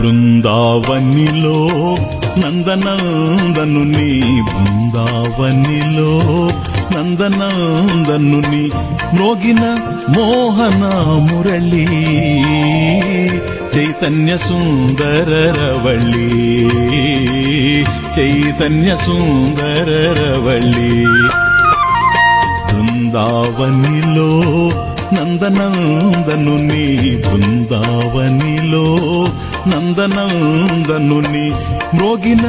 బృందావనిలో నందనందను నీ బృందావనిలో నందనందను నీ మ్రోగిన మోహన మురళి చైతన్య సుందర రవళి చైతన్య సుందర రవళి. బృందావనిలో నందనందనుని బృందావనిలో నందనందనుని మ్రోగిన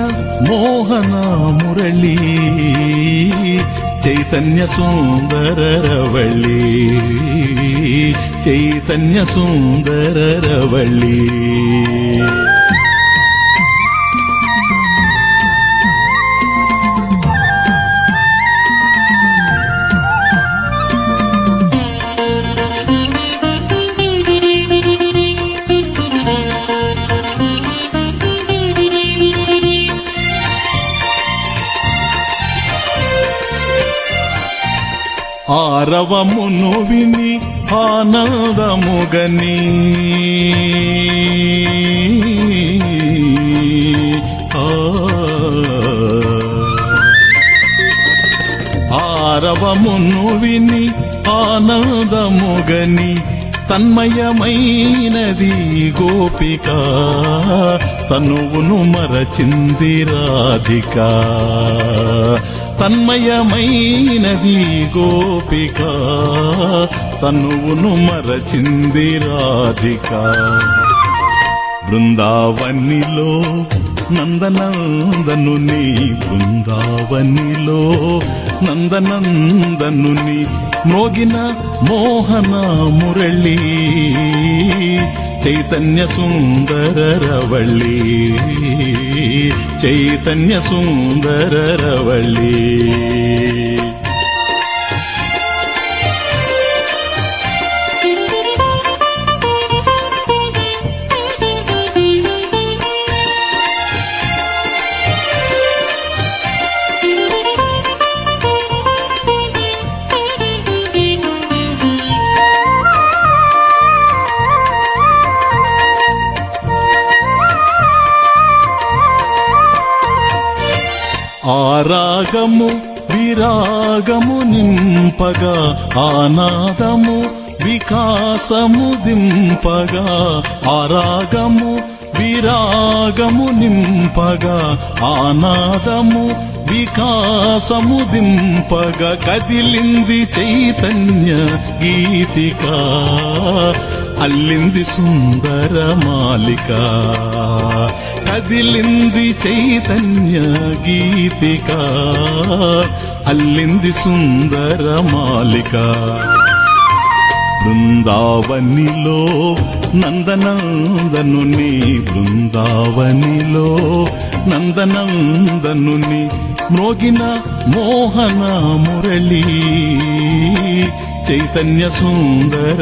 మోహన మురళి చైతన్య సుందర రవళి చైతన్య ఆరవమును విని ఆనందముగని. ఆరవమును విని ఆనందముగని తన్మయమైనది గోపిక తనువును మరచింది రాధికా తన్మయమైనది గోపిక తనువును మరచింది రాధిక. బృందావనిలో నందనందనుని బృందావనిలో నందనందనుని మోగిన మోహన మురళీ. చైతన్య సుందర ఆరాగము విరాగము నింపగా ఆనాదము వికాసము దింపగా ఆరాగము విరాగము నింపగా ఆనాదము వికాసము దింపగా కదిలింది చైతన్య గీతిక అల్లింది సుందర మాలిక. కదిలింది చైతన్య గీతిక. అల్లింది సుందర మాలిక. బృందావనిలో నందనందనుని బృందావనిలో నందనందనుని మ్రోగిన మోహన మురళీ. చైతన్య సుందర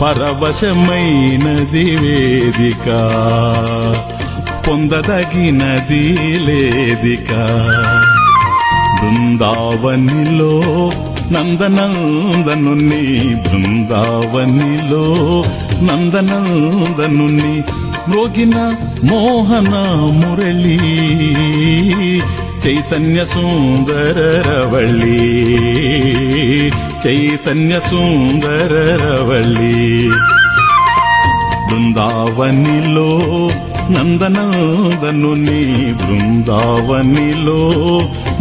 పరవశమైనది వేదిక పొందదగినది లేదిక. బృందావనిలో నందనందనుని బృందావనిలో నందనందనుని మ్రోగిన మోహన మురళీ. చైతన్య సుందర రవళి చైతన్య సుందర రవళి. బృందావనిలో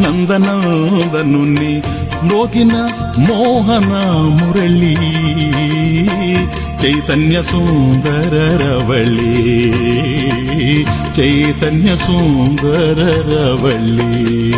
నందనందనుని బృందావనిలో నందనందనుని మోగిన మోహన మురళి చైతన్య సుందర రవళి చైతన్య సుందర రవళి.